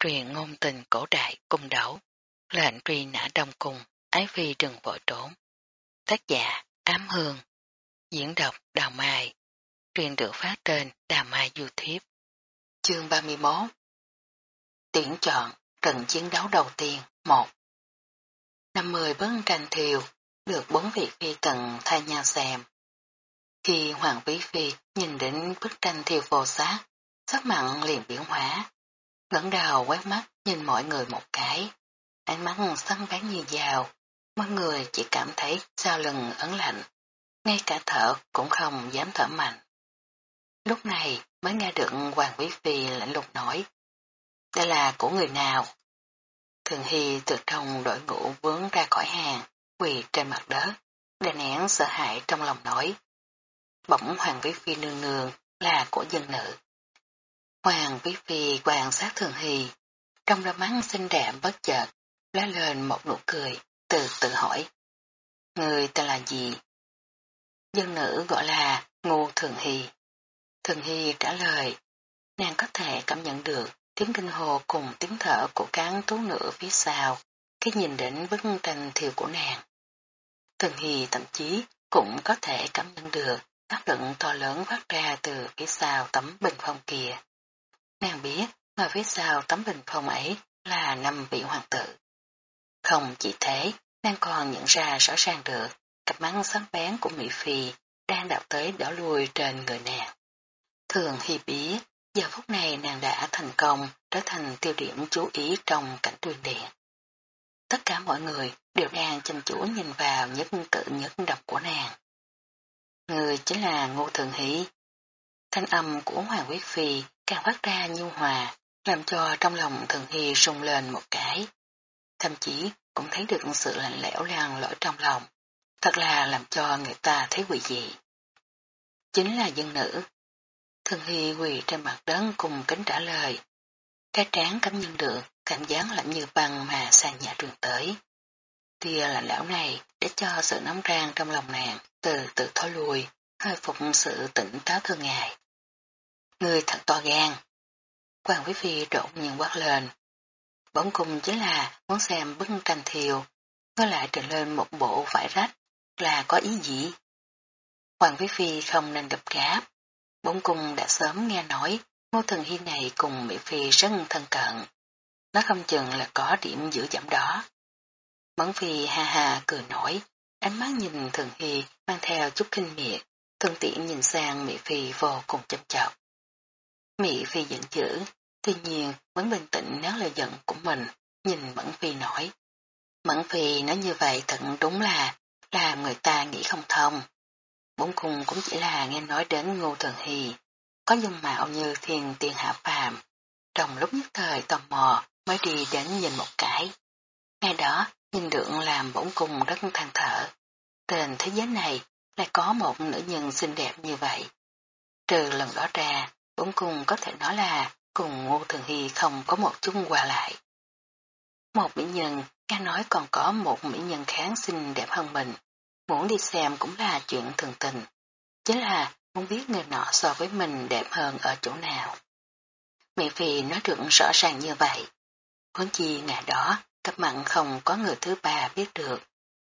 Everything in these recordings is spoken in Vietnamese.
truyền ngôn tình cổ đại cung đấu, lệnh truy nã đông cung, ái phi đừng vội trốn. Tác giả Ám Hương, diễn đọc Đào Mai, truyền được phát trên Đào Mai YouTube. Chương 31 Tuyển chọn trận chiến đấu đầu tiên 1 50 bức tranh thiều được bốn vị phi tần thay nhau xem. Khi Hoàng Quý Phi nhìn đến bức tranh thiều vô sát, sắc mặn liền biến hóa, ngẩng đầu quét mắt nhìn mọi người một cái. Ánh mắt săn bén như dao, mọi người chỉ cảm thấy sao lưng ấn lạnh, ngay cả thở cũng không dám thở mạnh. Lúc này mới nghe được Hoàng Quý Phi lạnh lùng nói, đây là của người nào? Thường Hy từ trong đội ngũ vướng ra khỏi hàng, quỳ trên mặt đất, đè nén sợ hãi trong lòng nói. Bỗng Hoàng Quý Phi nương nương là của dân nữ. Hoàng Quý Phi quan sát Thường Hy, trong đôi mắt xinh đẹp bất chợt, lá lên một nụ cười, từ từ hỏi. Người tên là gì? Dân nữ gọi là Ngô Thường Hy. Thường Hy trả lời, nàng có thể cảm nhận được tiếng kinh hồ cùng tiếng thở của cán tú nữ phía sau khi nhìn đến bức tranh thiều của nàng. Thường Hy thậm chí cũng có thể cảm nhận được áp lực to lớn phát ra từ phía sau tấm bình phong kia. Nàng biết, mà phía sau tấm bình phong ấy là năm vị hoàng tử. Không chỉ thế, nàng còn nhận ra rõ ràng được cặp mắt sáng bén của Mỹ Phi đang đạp tới đỏ lùi trên người nàng. Thường Hy biết, giờ phút này nàng đã thành công trở thành tiêu điểm chú ý trong cảnh tuyên điện. Tất cả mọi người đều đang chăm chú nhìn vào nhất cự nhất độc của nàng. Người chính là Ngô Thường Hỷ. Thanh âm của Hoàng quý Phi càng phát ra nhu hòa, làm cho trong lòng Thường Hy rung lên một cái. Thậm chí cũng thấy được sự lạnh lẽo lan lỗi trong lòng, thật là làm cho người ta thấy quỷ dị. Chính là dân nữ. Thường Hy quỳ trên mặt đất cùng kính trả lời. Cái trán cảm nhận được cảm giác lạnh như băng mà sang nhà trường tới. Tia lạnh lẽo này để cho sự nóng rang trong lòng nàng từ từ thối lùi, hơi phục sự tỉnh táo thường ngày. Người thật to gan. Hoàng Quý Phi trộn nhìn quát lên. bỗng cùng chính là muốn xem bức tranh thiều, nó lại trình lên một bộ vải rách, là có ý gì? Hoàng Quý Phi không nên đập gáp. bỗng cung đã sớm nghe nói ngô thần hy này cùng Mỹ Phi rất thân cận. Nó không chừng là có điểm giữ giảm đó. Mẫn Phi ha ha cười nổi, ánh mắt nhìn Thường Hy mang theo chút kinh miệt, thân tiện nhìn sang Mỹ Phi vô cùng chăm chọc. Mỹ Phi giận dữ, tuy nhiên vẫn bình tĩnh nói lời giận của mình, nhìn Mẫn Phi nói. Mẫn Phi nói như vậy thật đúng là làm người ta nghĩ không thông. Bốn cùng cũng chỉ là nghe nói đến Ngô Thường Hy, có dung mạo như thiên tiên hạ phàm. Trong lúc nhất thời tò mò mới đi đến nhìn một cái. Ngay đó, nhìn được làm bỗng cùng rất than thở. Trên thế giới này lại có một nữ nhân xinh đẹp như vậy. Trừ lần đó ra, cũng cùng có thể nói là cùng Ngô Thường Hy không có một chút qua lại. Một mỹ nhân, nghe nói còn có một mỹ nhân kháng xinh đẹp hơn mình. Muốn đi xem cũng là chuyện thường tình. Chính là muốn biết người nọ so với mình đẹp hơn ở chỗ nào. Mỹ Phi nói được rõ ràng như vậy. Huống chi ngày đó, cấp mặn không có người thứ ba biết được.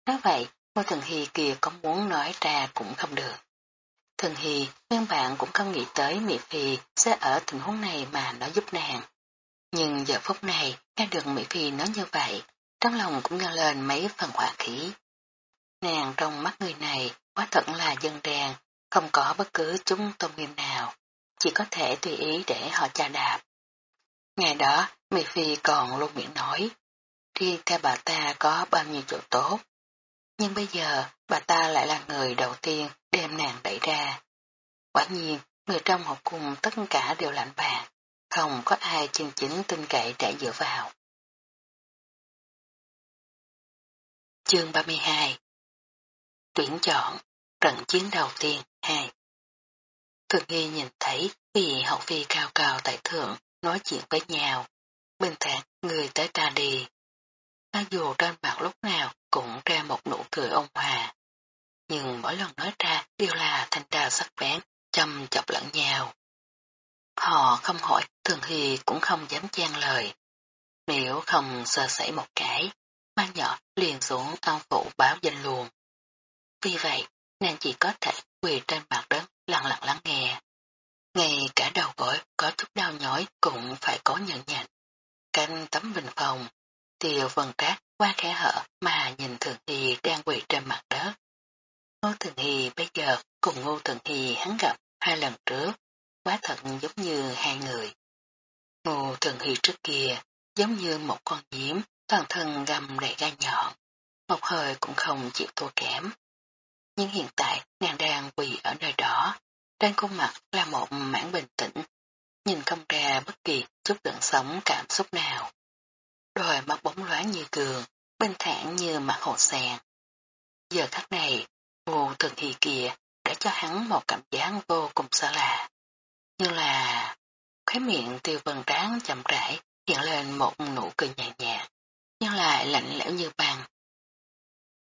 Nói vậy, Ngô Thường Hy kia có muốn nói ra cũng không được thần hì nguyên bạn cũng không nghĩ tới Mỹ Phi sẽ ở tình huống này mà nó giúp nàng. Nhưng giờ phút này, nghe được Mỹ Phi nói như vậy, trong lòng cũng ngăn lên mấy phần hỏa khí. Nàng trong mắt người này quá thật là dân đen, không có bất cứ chúng tôn nghiêm nào, chỉ có thể tùy ý để họ cha đạp. Ngày đó, Mỹ Phi còn luôn miệng nói, đi theo bà ta có bao nhiêu chỗ tốt. Nhưng bây giờ, bà ta lại là người đầu tiên đem nàng đẩy ra. Quả nhiên, người trong học cùng tất cả đều lạnh bạc, không có ai chân chính tin cậy để dựa vào. Chương 32 Tuyển chọn, trận chiến đầu tiên 2 Thường nghi nhìn thấy vì hậu phi cao cao tại thượng nói chuyện với nhau, Bên thạc người tới ta đi. Nó dù trên mặt lúc nào cũng ra một nụ cười ôn hòa, nhưng mỗi lần nói ra đều là thanh trà sắc bén, châm chọc lẫn nhau. Họ không hỏi, thường thì cũng không dám chen lời, nếu không sơ sẩy một cái, mang nhỏ liền xuống ao phụ báo danh luôn. Vì vậy, nàng chỉ có thể quỳ trên mặt đất lặng lặng lắng nghe. Ngay cả đầu gối có chút đau nhói cũng phải có nhận nhạnh. Canh tấm bình phòng, tiêu vần trác qua khẽ hở mà nhìn Thường thì đang quỳ trên mặt Thường Hì bây giờ cùng Ngô Thường Hì hắn gặp hai lần trước, quá thật giống như hai người. Ngô Thường Hì trước kia giống như một con diễm toàn thân gầm đầy gai nhọn, một hơi cũng không chịu thua kém. Nhưng hiện tại nàng đang quỳ ở nơi đó, trên khuôn mặt là một mảng bình tĩnh, nhìn không ra bất kỳ chút gợn sống cảm xúc nào. Đôi mắt bóng loáng như cường, bình thản như mặt hồ sen. Giờ khắc này, vô thường hì kia đã cho hắn một cảm giác vô cùng xa lạ. Như là khóe miệng tiêu vân tráng chậm rãi hiện lên một nụ cười nhạt nhạt, nhưng lại lạnh lẽo như băng.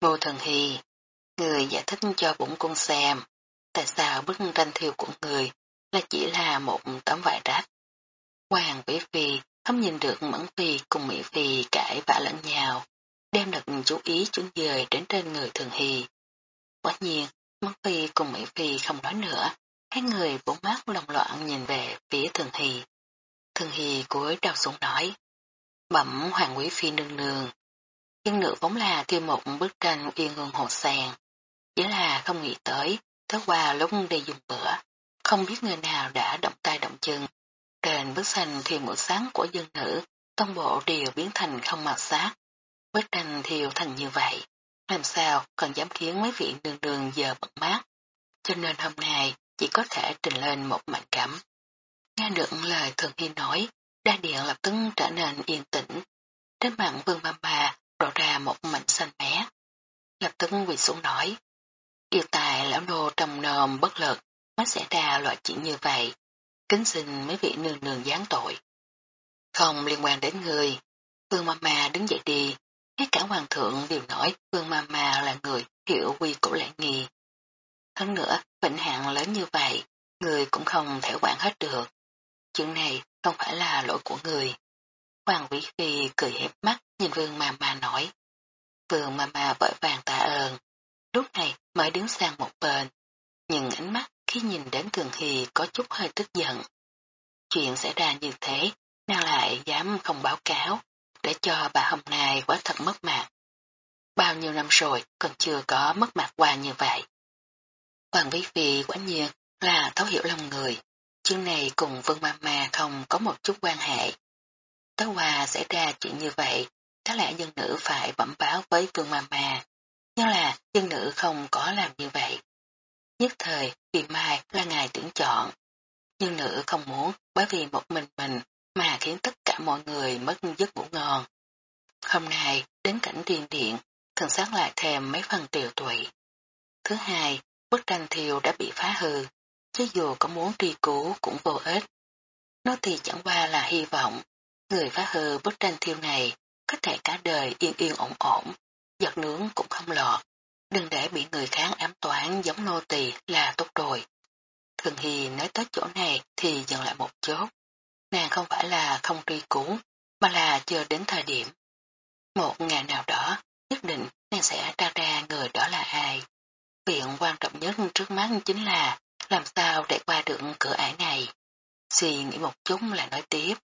Vô thần hy, người giải thích cho bụng cung xem, tại sao bức tranh thiêu của người là chỉ là một tấm vải rách. Hoàng Vĩ Phi không nhìn được Mẫn Phi cùng Mỹ Phi cãi vã lẫn nhau, đem được chú ý chuyển dời đến trên người Thường Hy. Quả nhiên, Mẫn Phi cùng Mỹ Phi không nói nữa, hai người bốn mắt lòng loạn nhìn về phía Thường Hy. Thường Hy cúi đầu xuống nói, bẩm Hoàng Quý Phi nương nương. Dân nữ vốn là tiêu một bức tranh yên hương hồ sàng, chỉ là không nghĩ tới, tới qua lúc đi dùng bữa, không biết người nào đã động tay động chân. Trên bức tranh thiêu mũi sáng của dân nữ, toàn bộ đều biến thành không màu sắc. Bức tranh thiêu thành như vậy, làm sao còn dám khiến mấy viện đường đường giờ bật mát. Cho nên hôm nay chỉ có thể trình lên một mạnh cảm. Nghe được lời thường hy nói, đa điện lập tức trở nên yên tĩnh. Trên mặt vương ba ba đổ ra một mảnh xanh mé. Lập tức quỳ xuống nói. Điều tài lão nô trong nồm bất lực mới xảy ra loại chuyện như vậy. Kính xin mấy vị nương nương gián tội. Không liên quan đến người. Vương Mama đứng dậy đi. Hết cả hoàng thượng đều nói Vương Mama là người hiểu quy củ lễ nghi. Hơn nữa, bệnh hạng lớn như vậy, người cũng không thể quản hết được. Chuyện này không phải là lỗi của người. Hoàng quý Phi cười hẹp mắt nhìn Vương Mama nói. Vương Mama vội vàng tạ ơn. Lúc này mới đứng sang một bên. Nhưng ánh mắt khi nhìn đến Thường Hy có chút hơi tức giận. Chuyện xảy ra như thế, nàng lại dám không báo cáo, để cho bà hôm nay quá thật mất mặt. Bao nhiêu năm rồi còn chưa có mất mặt qua như vậy. Hoàng Vĩ Phi quả nhiên là thấu hiểu lòng người. Chương này cùng Vương Mama không có một chút quan hệ. Tối qua xảy ra chuyện như vậy, có lẽ dân nữ phải bẩm báo với Vương Mama. Nhưng là dân nữ không có làm như vậy. Nhất thời, vì mai là ngày tuyển chọn. Nhưng nữ không muốn bởi vì một mình mình mà khiến tất cả mọi người mất giấc ngủ ngon. Hôm nay, đến cảnh tiền điện, thần sáng lại thêm mấy phần tiều tụy. Thứ hai, bức tranh thiêu đã bị phá hư, chứ dù có muốn tri cứu cũng vô ích. Nó thì chẳng qua là hy vọng, người phá hư bức tranh thiêu này có thể cả đời yên yên ổn ổn, giật nướng cũng không lọt, đừng để bị người khác ám toán giống nô tỳ là tốt rồi. Thường Hy nói tới chỗ này thì dừng lại một chút. Nàng không phải là không truy cứu, mà là chưa đến thời điểm. Một ngày nào đó, nhất định nàng sẽ tra ra người đó là ai. Việc quan trọng nhất trước mắt chính là làm sao để qua được cửa ải này. Suy nghĩ một chút là nói tiếp.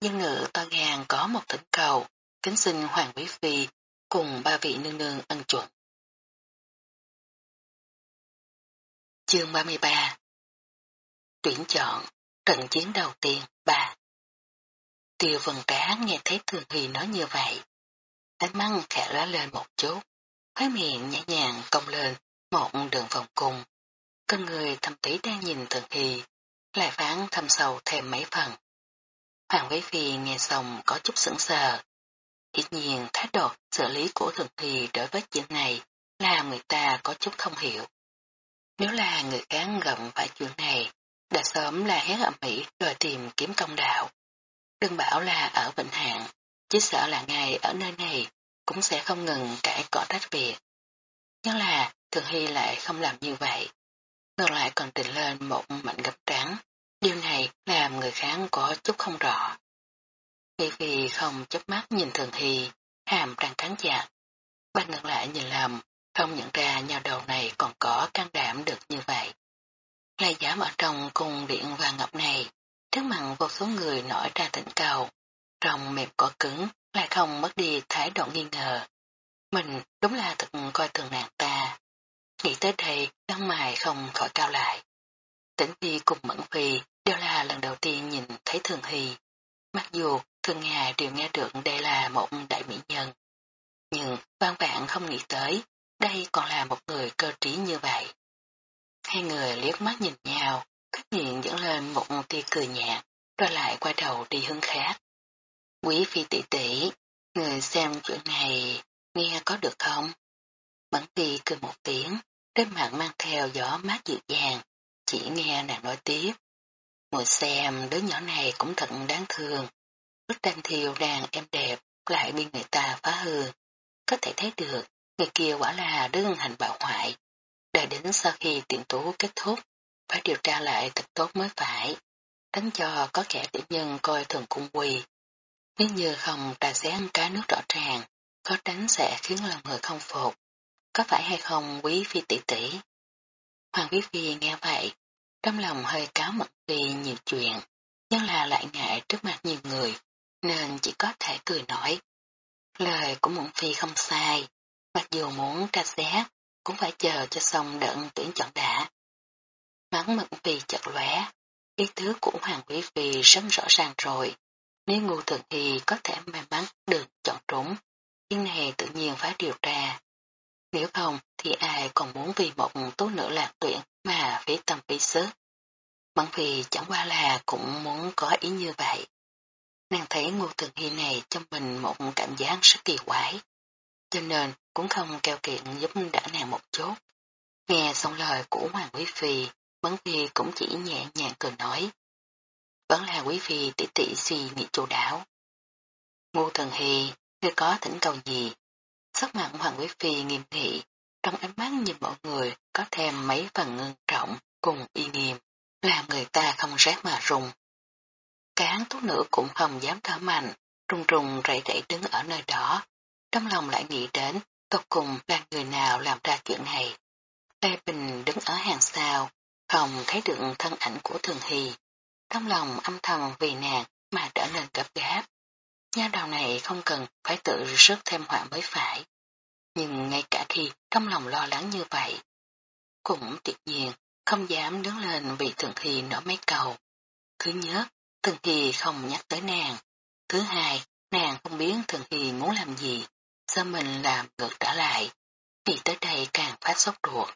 Dân nữ to gàng có một thỉnh cầu, kính xin Hoàng Quý Phi cùng ba vị nương nương ân chuẩn. Chương 33 Tuyển chọn, trận chiến đầu tiên, Bà. Tiêu vần trá nghe thấy Thường Huy nói như vậy. Ánh mắt khẽ lá lên một chút, khói miệng nhẹ nhàng cong lên một đường vòng cung. Con người thầm tí đang nhìn Thường Hy, lại phán thầm sâu thêm mấy phần. Hoàng Vĩ Phi nghe xong có chút sững sờ. Hiển nhiên thái độ xử lý của Thường Hy đối với chuyện này là người ta có chút không hiểu. Nếu là người khác gặp phải chuyện này, đã sớm là hét ẩm mỹ rồi tìm kiếm công đạo. Đừng bảo là ở Vịnh Hạng, chỉ sợ là ngay ở nơi này cũng sẽ không ngừng cãi cỏ trách việc. Nhưng là Thường Hy lại không làm như vậy. Ngược lại còn tình lên một mảnh gấp trắng. Điều này làm người khác có chút không rõ. Vì vì không chớp mắt nhìn thường hy, hàm răng cắn chặt. Ban ngược lại nhìn lầm, không nhận ra nhà đầu này còn có can đảm được như vậy là giảm ở trong cung điện vàng ngọc này, trước mặt vô số người nổi ra thỉnh cầu, trong mềm cỏ cứng lại không mất đi thái độ nghi ngờ. Mình đúng là thật coi thường nàng ta. Nghĩ tới đây, đăng mài không khỏi cao lại. Tỉnh Phi cùng Mẫn Phi đều là lần đầu tiên nhìn thấy Thường Hy. Mặc dù thường hà đều nghe được đây là một đại mỹ nhân. Nhưng văn vạn không nghĩ tới, đây còn là một người cơ trí như vậy. Hai người liếc mắt nhìn nhau, khách miệng dẫn lên một tia cười nhạt, rồi lại quay đầu đi hướng khác. Quý phi tỷ tỷ, người xem chuyện này, nghe có được không? Bắn phi cười một tiếng, trên mặt mang theo gió mát dịu dàng, chỉ nghe nàng nói tiếp. Ngồi xem đứa nhỏ này cũng thật đáng thương. Bức tranh thiêu đàn em đẹp lại bị người ta phá hư. Có thể thấy được, người kia quả là đứa hành bạo hoại. Đợi đến sau khi tiện tố kết thúc, phải điều tra lại thật tốt mới phải. Tránh cho có kẻ tiểu nhân coi thường cung quỳ. Nếu như không trà xén cá nước rõ ràng, có tránh sẽ khiến lòng người không phục. Có phải hay không quý phi tỷ tỷ? Hoàng quý phi nghe vậy, trong lòng hơi cáo mật vì nhiều chuyện, nhưng là lại ngại trước mặt nhiều người, nên chỉ có thể cười nói. Lời của muộn Phi không sai, mặc dù muốn trà xét, cũng phải chờ cho xong đợn tuyển chọn đã. Mắng mực vì chật lóe, ý tứ của Hoàng Quý Phi rất rõ ràng rồi. Nếu ngu thường thì có thể may mắn được chọn trúng, nhưng này tự nhiên phải điều tra. Nếu không thì ai còn muốn vì một tố nữ lạc tuyển mà phí tâm phí sức. Bởi vì chẳng qua là cũng muốn có ý như vậy. Nàng thấy ngô thường hy này cho mình một cảm giác rất kỳ quái. Cho nên cũng không keo kiện giúp đỡ nàng một chút. Nghe xong lời của Hoàng Quý Phi, Bấn Phi cũng chỉ nhẹ nhàng cười nói. Vẫn là Quý Phi tỉ tỉ suy nghĩ chủ đảo. Ngô Thần Hy, ngươi có thỉnh cầu gì? Sắc mặt Hoàng Quý Phi nghiêm nghị, trong ánh mắt nhìn mọi người có thêm mấy phần ngưng trọng cùng y nghiêm, làm người ta không rét mà rùng. Cán tú nữ cũng không dám thở mạnh, trung trùng rẩy rẩy đứng ở nơi đó, trong lòng lại nghĩ đến tột cùng là người nào làm ra chuyện này. Lê Bình đứng ở hàng sau, không thấy được thân ảnh của Thường Hy. Trong lòng âm thầm vì nàng mà trở nên gấp gáp. Nha đầu này không cần phải tự rước thêm họa mới phải. Nhưng ngay cả khi trong lòng lo lắng như vậy, cũng tuyệt nhiên không dám đứng lên vì Thường Hy nở mấy cầu. Thứ nhất, Thường Hy không nhắc tới nàng. Thứ hai, nàng không biết Thường Hy muốn làm gì, do mình làm ngược trở lại. Nghĩ tới đây càng phát sốt ruột.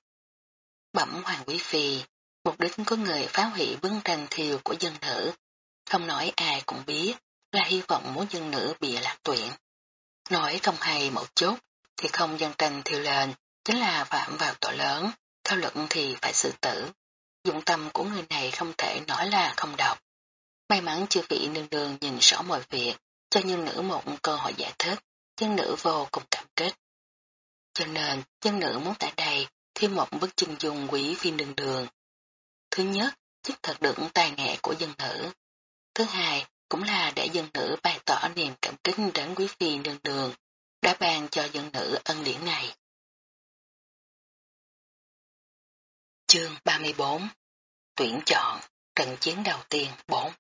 Bẩm Hoàng Quý Phi, mục đích của người phá hủy bức tranh thiều của dân nữ. Không nói ai cũng biết là hy vọng muốn dân nữ bị lạc tuyển. Nói không hay một chút thì không dân tranh thiều lên chính là phạm vào tội lớn, theo luận thì phải xử tử. Dụng tâm của người này không thể nói là không độc. May mắn chưa vị nương đường nhìn rõ mọi việc, cho nhân nữ một cơ hội giải thích, chân nữ vô cùng cảm kích. Cho nên, chân nữ muốn tại đây thêm một bức chân dung quý phi đường đường. Thứ nhất, chứng thật được tài nghệ của dân nữ. Thứ hai, cũng là để dân nữ bày tỏ niềm cảm kích đến quý phi đường đường, đã ban cho dân nữ ân điển này. Chương 34 Tuyển chọn Trận chiến đầu tiên 4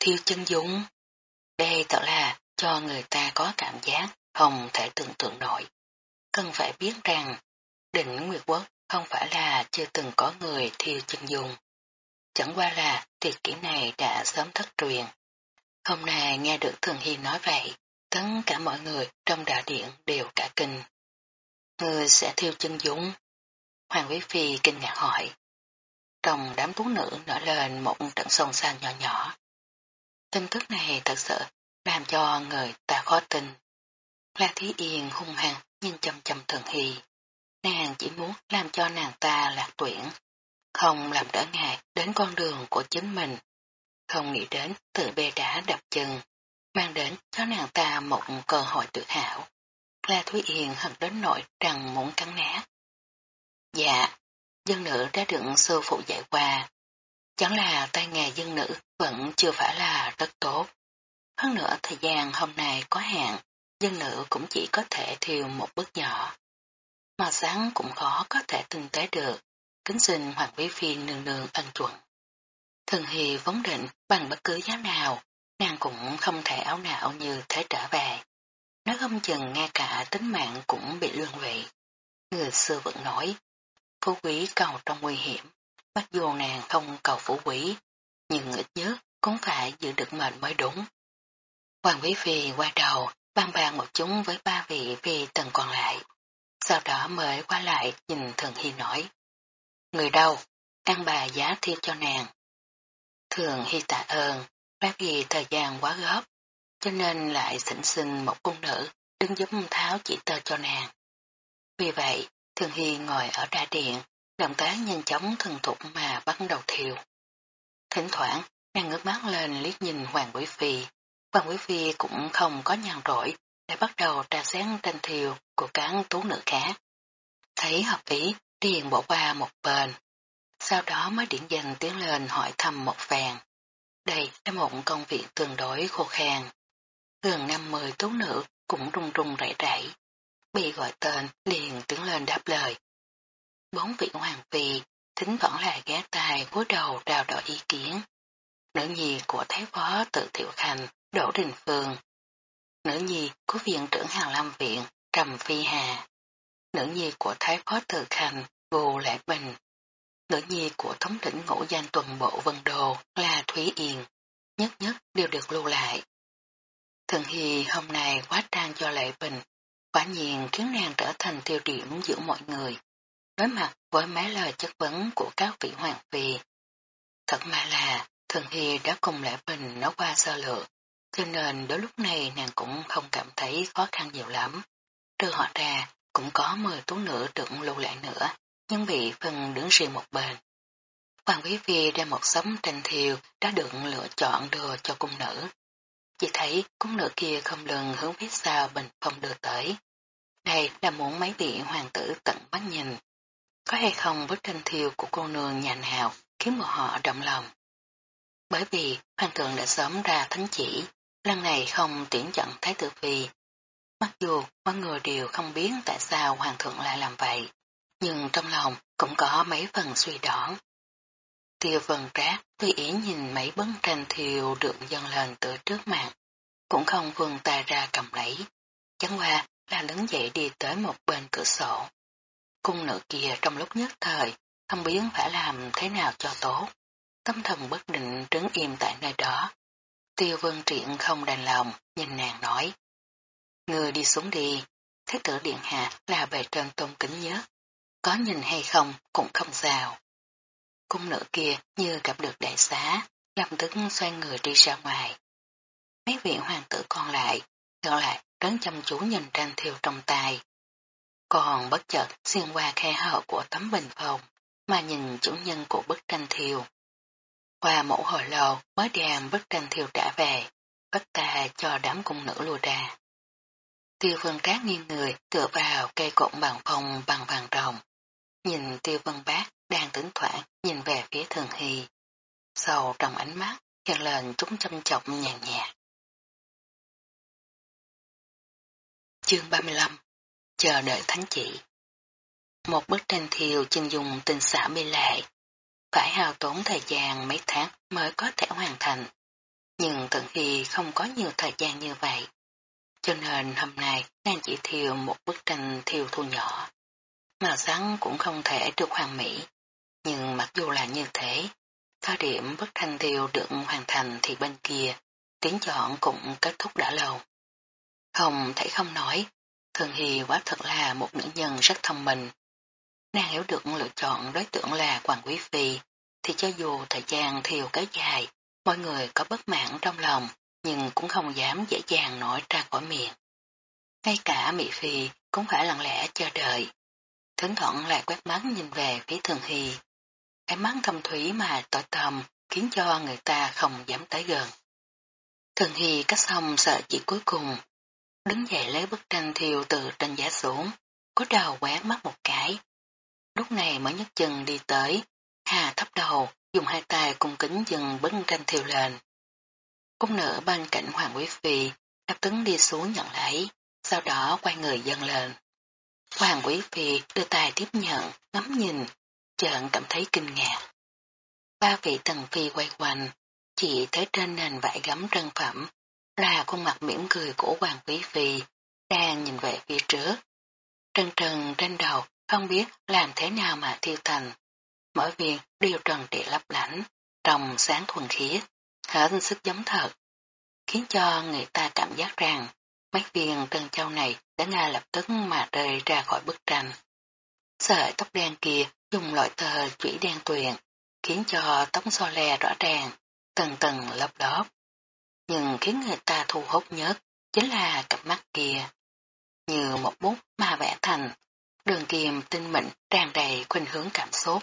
Thiêu chân dung Đây thật là cho người ta có cảm giác không thể tưởng tượng nổi. Cần phải biết rằng đỉnh Nguyệt Quốc không phải là chưa từng có người thiêu chân dung. Chẳng qua là tuyệt kỹ này đã sớm thất truyền. Hôm nay nghe được Thường Hy nói vậy, tất cả mọi người trong đại điện đều cả kinh. Người sẽ thiêu chân dung. Hoàng Quý Phi kinh ngạc hỏi. Trong đám tú nữ nổi lên một trận sông xao nhỏ nhỏ. Tin tức này thật sự làm cho người ta khó tin. La Thí Yên hung hăng nhưng chăm chăm Thường Hy. Nàng chỉ muốn làm cho nàng ta lạc tuyển, không làm đỡ ngại đến con đường của chính mình, không nghĩ đến tự bê đá đập chân, mang đến cho nàng ta một cơ hội tự hào. La Thúy Yên hận đến nỗi rằng muốn cắn nát. Dạ, dân nữ đã được sư phụ dạy qua. Chẳng là tay nghề dân nữ vẫn chưa phải là rất tốt. Hơn nữa thời gian hôm nay có hạn, dân nữ cũng chỉ có thể thiêu một bước nhỏ. Màu sáng cũng khó có thể tinh tế được, kính xin Hoàng Quý Phi nương nương ân chuẩn. Thường Hy vốn định bằng bất cứ giá nào, nàng cũng không thể áo não như thế trở về. nó không chừng ngay cả tính mạng cũng bị lương vị. Người xưa vẫn nói, phú quý cầu trong nguy hiểm, mặc dù nàng không cầu phú quý, nhưng ít nhất cũng phải giữ được mệnh mới đúng. Hoàng Quý Phi qua đầu, ban bàn một chúng với ba vị phi tần còn lại. Sau đó mới qua lại nhìn Thường Hy nói. Người đâu, ăn bà giá thiêu cho nàng. Thường Hy tạ ơn, bác vì thời gian quá gấp, cho nên lại xỉnh sinh một cung nữ đứng giúp tháo chỉ tơ cho nàng. Vì vậy, Thường Hy ngồi ở đa điện, động tác nhanh chóng thần thục mà bắt đầu thiêu. Thỉnh thoảng, nàng ngước mắt lên liếc nhìn Hoàng Quý Phi quan Quý Phi cũng không có nhàn rỗi để bắt đầu trà xét tranh thiều của các tú nữ khác. Thấy hợp ý, điền bỏ qua một bên. Sau đó mới điển dành tiến lên hỏi thăm một vàng. Đây là một công việc tương đối khô khan. Gần 50 tú nữ cũng rung rung rẩy rẩy. Bị gọi tên liền tiến lên đáp lời. Bốn vị hoàng phi thính vẫn là ghé tài cúi đầu trao đổi ý kiến. Nữ nhi của Thái Phó Tự Thiệu Khanh, Đỗ Đình Phương. Nữ nhi của Viện trưởng Hàng Lâm Viện, Trầm Phi Hà. Nữ nhi của Thái Phó Tự Khanh, Bù Lệ Bình. Nữ nhi của thống lĩnh ngũ danh tuần bộ Vân Đồ là Thúy Yên. Nhất nhất đều được lưu lại. Thường Hy hôm nay quá trang cho Lệ Bình, quả nhiên khiến nàng trở thành tiêu điểm giữa mọi người. Đối mặt với mấy lời chất vấn của các vị hoàng phi. Thật mà là, Thường Hy đã cùng Lệ Bình nói qua sơ lược, cho nên đến lúc này nàng cũng không cảm thấy khó khăn nhiều lắm. Trừ họ ra, cũng có 10 tú nữ được lưu lại nữa, nhưng bị phân đứng riêng một bên. Hoàng Quý Phi đem một sấm tranh thiều đã được lựa chọn đưa cho cung nữ. Chỉ thấy cung nữ kia không lừng hướng phía sau bình phong đưa tới. Đây là muốn mấy vị hoàng tử tận mắt nhìn. Có hay không bức tranh thiều của cô nương nhà nào khiến bọn họ động lòng. Bởi vì hoàng thượng đã sớm ra thánh chỉ, lần này không tiễn trận Thái tử Phi. Mặc dù mọi người đều không biết tại sao hoàng thượng lại làm vậy, nhưng trong lòng cũng có mấy phần suy đoán. Tiêu vần trác tùy ý nhìn mấy bức tranh thiều được dâng lên từ trước mặt, cũng không vươn tay ra cầm lấy. Chẳng qua là đứng dậy đi tới một bên cửa sổ. Cung nữ kia trong lúc nhất thời, không biết phải làm thế nào cho tốt. Tâm thần bất định trứng im tại nơi đó. Tiêu vân triện không đành lòng, nhìn nàng nói. Người đi xuống đi, thế tử điện hạ là bề trên tôn kính nhất. Có nhìn hay không cũng không sao. Cung nữ kia như gặp được đại xá, lập tức xoay người đi ra ngoài. Mấy vị hoàng tử còn lại, gọi lại rấn chăm chú nhìn tranh thiêu trong tay. Còn bất chợt xuyên qua khe hở của tấm bình phòng, mà nhìn chủ nhân của bức tranh thiêu. Qua mẫu hồi lâu mới đem bức tranh thiêu trả về, bắt ta cho đám cung nữ lùa ra. Tiêu vân trác nghiêng người tựa vào cây cột bằng phòng bằng vàng rồng. Nhìn tiêu vân bác đang tỉnh thoảng nhìn về phía thường hy. Sầu trong ánh mắt hiện lên chúng chăm chọc nhàn nhạt. Chương 35 Chờ đợi thánh chỉ Một bức tranh thiêu chân dùng tình xã mê lệ phải hao tốn thời gian mấy tháng mới có thể hoàn thành. Nhưng tận khi không có nhiều thời gian như vậy. Cho nên hôm nay nàng chỉ thiêu một bức tranh thiêu thu nhỏ. Màu sáng cũng không thể được hoàn mỹ. Nhưng mặc dù là như thế, thời điểm bức tranh thiêu được hoàn thành thì bên kia, tiếng chọn cũng kết thúc đã lâu. Không thể không nói, Thường Hy quá thật là một nữ nhân rất thông minh. Nàng hiểu được lựa chọn đối tượng là Hoàng Quý Phi, thì cho dù thời gian thiêu kéo dài, mọi người có bất mãn trong lòng, nhưng cũng không dám dễ dàng nói ra khỏi miệng. Ngay cả Mỹ Phi cũng phải lặng lẽ chờ đợi. Thỉnh thoảng lại quét mắt nhìn về phía Thường Hy. Cái mắt thâm thủy mà tội tầm khiến cho người ta không dám tới gần. Thường Hy cắt xong sợ chỉ cuối cùng. Đứng dậy lấy bức tranh thiêu từ trên giá xuống, có đầu quét mắt một cái, lúc này mới nhấc chân đi tới, đầu, dùng hai tay cung kính dừng bấn tranh thiêu lên. Cung nữ bên cạnh Hoàng Quý Phi lập tấn đi xuống nhận lấy, sau đó quay người dâng lên. Hoàng Quý Phi đưa tay tiếp nhận, ngắm nhìn, chợt cảm thấy kinh ngạc. Ba vị tần phi quay quanh, chỉ thấy trên nền vải gấm trân phẩm là khuôn mặt mỉm cười của Hoàng Quý Phi đang nhìn về phía trước. Trần trần trên đầu không biết làm thế nào mà thiêu thành. Mỗi viên đều trần trị lấp lánh, trong sáng thuần khiết, hết sức giống thật, khiến cho người ta cảm giác rằng mấy viên trân châu này đã ngay lập tức mà rơi ra khỏi bức tranh. Sợi tóc đen kia dùng loại tờ chủy đen tuyền, khiến cho tóc so le rõ ràng, tầng tầng lớp lóp. Nhưng khiến người ta thu hút nhất chính là cặp mắt kia. Như một bút mà vẽ thành, đường kiềm tinh mịn tràn đầy khuynh hướng cảm xúc.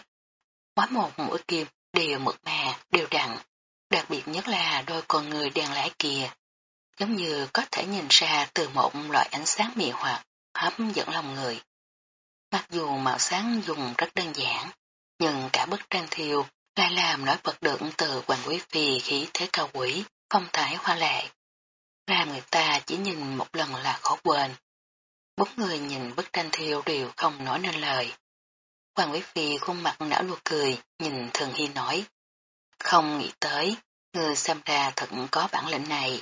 Mỗi một mũi kim đều mực mà, đều đặn, đặc biệt nhất là đôi con người đen lái kia. Giống như có thể nhìn ra từ một loại ánh sáng mị hoặc, hấp dẫn lòng người. Mặc dù màu sáng dùng rất đơn giản, nhưng cả bức tranh thiêu lại làm nổi bật được từ hoàng quý phi khí thế cao quý, phong thái hoa lệ. Làm người ta chỉ nhìn một lần là khó quên. Bốn người nhìn bức tranh thiêu đều không nói nên lời. Hoàng quý phi khuôn mặt nở nụ cười, nhìn thường hy nói. Không nghĩ tới, người xem ra thật có bản lĩnh này.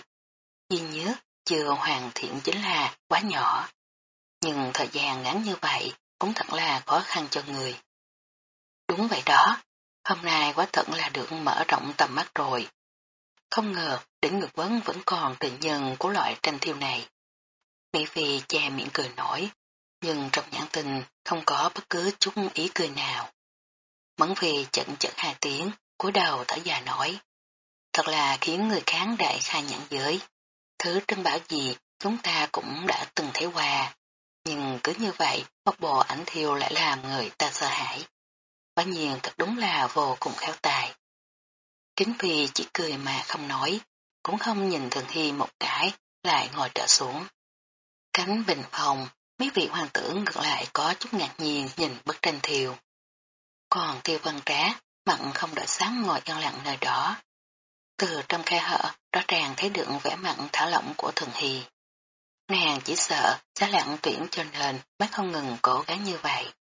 Duy nhớ, chưa hoàn thiện chính là quá nhỏ. Nhưng thời gian ngắn như vậy cũng thật là khó khăn cho người. Đúng vậy đó, hôm nay quá thật là được mở rộng tầm mắt rồi. Không ngờ đỉnh ngược vấn vẫn còn tình nhân của loại tranh thiêu này. Mỹ Phi che miệng cười nổi, nhưng trong nhãn tình không có bất cứ chút ý cười nào. Mẫn Phi chận chận hai tiếng, cúi đầu thở dài nói. Thật là khiến người kháng đại khai nhãn giới. Thứ trân bảo gì chúng ta cũng đã từng thấy qua. Nhưng cứ như vậy, một bộ ảnh thiêu lại làm người ta sợ hãi. Quả nhiên thật đúng là vô cùng khéo tài. Kính Phi chỉ cười mà không nói, cũng không nhìn Thường Hy một cái, lại ngồi trở xuống. Cánh bình phòng, mấy vị hoàng tử ngược lại có chút ngạc nhiên nhìn bức tranh thiều. Còn tiêu văn trá, mặn không đợi sáng ngồi yên lặng nơi đó. Từ trong khe hở, rõ ràng thấy được vẻ mặn thả lỏng của Thường hì, Nàng chỉ sợ sẽ lặng tuyển cho nên mới không ngừng cố gắng như vậy.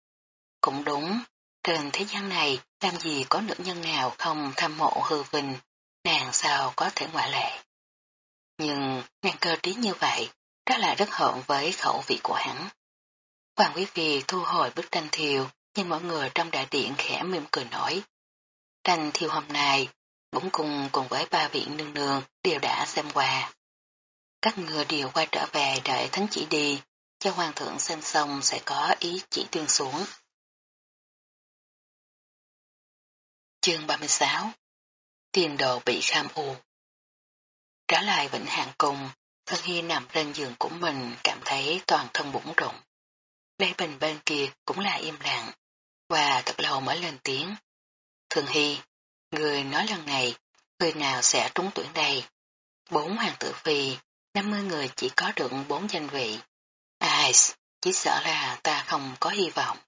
Cũng đúng, trên thế gian này làm gì có nữ nhân nào không thăm mộ hư vinh, nàng sao có thể ngoại lệ. Nhưng nàng cơ trí như vậy, đó là rất hợp với khẩu vị của hắn. Hoàng quý phi thu hồi bức tranh thiều, nhưng mọi người trong đại điện khẽ mỉm cười nói: Tranh thiều hôm nay, bổn cung cùng với ba vị nương nương đều đã xem qua. Các người đều quay trở về đợi thánh chỉ đi, cho hoàng thượng xem xong sẽ có ý chỉ tuyên xuống. Chương 36 Tiền đồ bị kham u Trả lại Vĩnh Hạng Cung, Thân Hy nằm trên giường của mình cảm thấy toàn thân bụng rụng. Lê Bình bên kia cũng là im lặng, và thật lâu mới lên tiếng. Thường Hy, người nói lần này, người nào sẽ trúng tuyển đây? Bốn hoàng tử phi, 50 người chỉ có được bốn danh vị. Ai, chỉ sợ là ta không có hy vọng.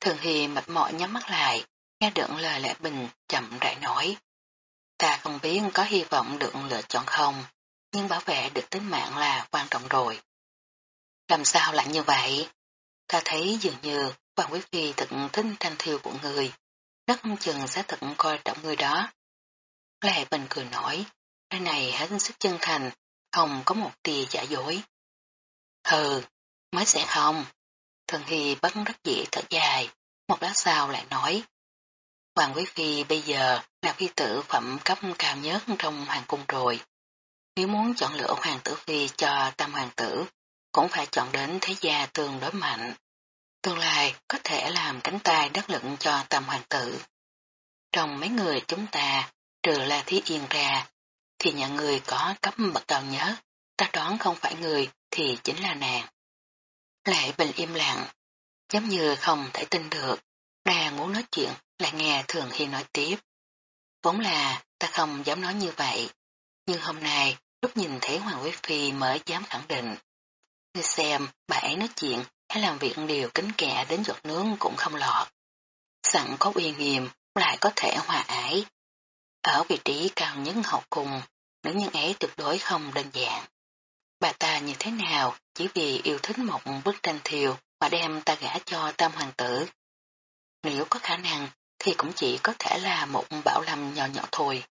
Thường Hy mệt mỏi nhắm mắt lại, nghe được lời lẽ bình chậm rãi nói. Ta không biết có hy vọng được lựa chọn không, nhưng bảo vệ được tính mạng là quan trọng rồi. Làm sao lại như vậy? Ta thấy dường như Hoàng Quý Phi thật thích tranh thiêu của người, rất chừng sẽ thật coi trọng người đó. Lệ Bình cười nói, cái này hết sức chân thành, không có một tia giả dối. Hừ, mới sẽ không. Thần Hy bất rất dĩ thở dài, một lát sau lại nói. Hoàng Quý Phi bây giờ là phi tử phẩm cấp cao nhất trong hoàng cung rồi. Nếu muốn chọn lựa hoàng tử phi cho tam hoàng tử, cũng phải chọn đến thế gia tương đối mạnh. Tương lai có thể làm cánh tay đắc lực cho tam hoàng tử. Trong mấy người chúng ta, trừ là Thí Yên ra, thì nhà người có cấp bậc cao nhớ ta đoán không phải người thì chính là nàng. Lệ bình im lặng, giống như không thể tin được, đang muốn nói chuyện lại nghe Thường Hy nói tiếp. Vốn là ta không dám nói như vậy, nhưng hôm nay lúc nhìn thấy Hoàng Quý Phi mới dám khẳng định. Ngươi xem, bà ấy nói chuyện hay làm việc đều kính kẻ đến giọt nướng cũng không lọt. Sẵn có uy nghiêm lại có thể hòa ái. Ở vị trí cao nhất hậu cùng, nữ nhân ấy tuyệt đối không đơn giản. Bà ta như thế nào chỉ vì yêu thích một bức tranh thiều mà đem ta gả cho tam hoàng tử. Nếu có khả năng thì cũng chỉ có thể là một bảo lâm nhỏ nhỏ thôi.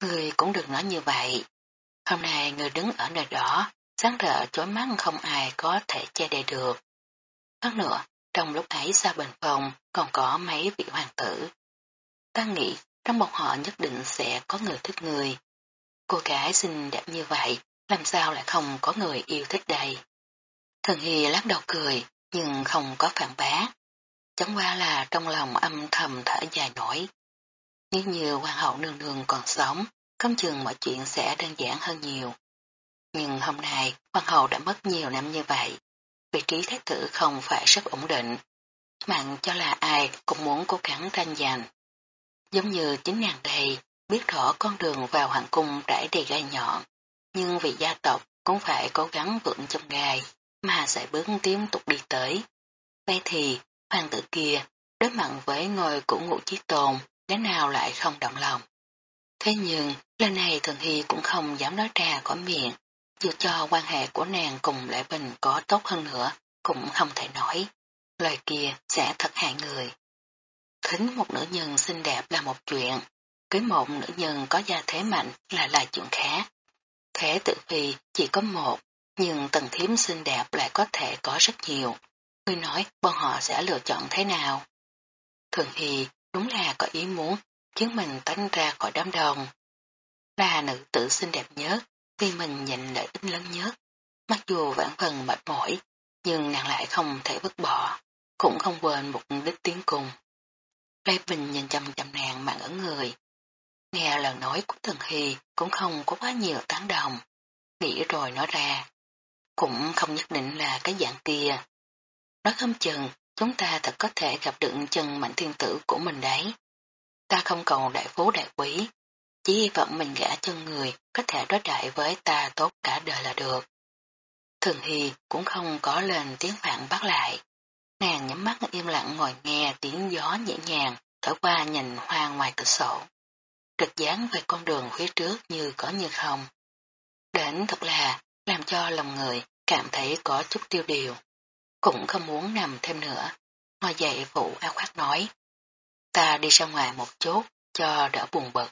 Người cũng đừng nói như vậy. Hôm nay người đứng ở nơi đó, sáng rỡ chói mắt không ai có thể che đậy được. Hơn nữa, trong lúc ấy xa bình phòng còn có mấy vị hoàng tử. Ta nghĩ trong một họ nhất định sẽ có người thích người. Cô gái xinh đẹp như vậy, làm sao lại không có người yêu thích đây? Thần Hy lắc đầu cười, nhưng không có phản bác. Chẳng qua là trong lòng âm thầm thở dài nổi. Nếu như hoàng hậu nương nương còn sống, không chừng mọi chuyện sẽ đơn giản hơn nhiều. Nhưng hôm nay, hoàng hậu đã mất nhiều năm như vậy. Vị trí thái tử không phải rất ổn định. Mặn cho là ai cũng muốn cố gắng tranh giành. Giống như chính nàng đây, biết rõ con đường vào hoàng cung trải đầy gai nhọn. Nhưng vì gia tộc cũng phải cố gắng vượn trong gai, mà sẽ bước tiếp tục đi tới. Vậy thì, hoàng tử kia, đối mặt với ngôi của ngũ chí tồn, thế nào lại không động lòng. Thế nhưng, lần này Thường Hy cũng không dám nói ra khỏi miệng, dù cho quan hệ của nàng cùng Lệ Bình có tốt hơn nữa, cũng không thể nói. Lời kia sẽ thật hại người. Thính một nữ nhân xinh đẹp là một chuyện, cưới một nữ nhân có gia thế mạnh là là chuyện khác. Thế tự phi chỉ có một, nhưng tầng thiếm xinh đẹp lại có thể có rất nhiều. Ngươi nói bọn họ sẽ lựa chọn thế nào? Thường Hy đúng là có ý muốn khiến mình tánh ra khỏi đám đông. Là nữ tử xinh đẹp nhất, vì mình nhận lợi ích lớn nhất. Mặc dù vãn phần mệt mỏi, nhưng nàng lại không thể vứt bỏ, cũng không quên mục đích tiến cùng. Lê Bình nhìn chăm chăm nàng mạng ở người. Nghe lời nói của Thần Hy cũng không có quá nhiều tán đồng. Nghĩ rồi nói ra. Cũng không nhất định là cái dạng kia. Nói không chừng, chúng ta thật có thể gặp được chân mạnh thiên tử của mình đấy. Ta không cầu đại phú đại quý, chỉ hy vọng mình gã chân người có thể đối đại với ta tốt cả đời là được. Thường Hy cũng không có lên tiếng phản bắt lại. Nàng nhắm mắt im lặng ngồi nghe tiếng gió nhẹ nhàng thở qua nhìn hoa ngoài cửa sổ. Trực dáng về con đường phía trước như có như không. Đến thật là làm cho lòng người cảm thấy có chút tiêu điều. Cũng không muốn nằm thêm nữa. Ngồi dậy phụ áo khoác nói. Ta đi ra ngoài một chút cho đỡ buồn bực.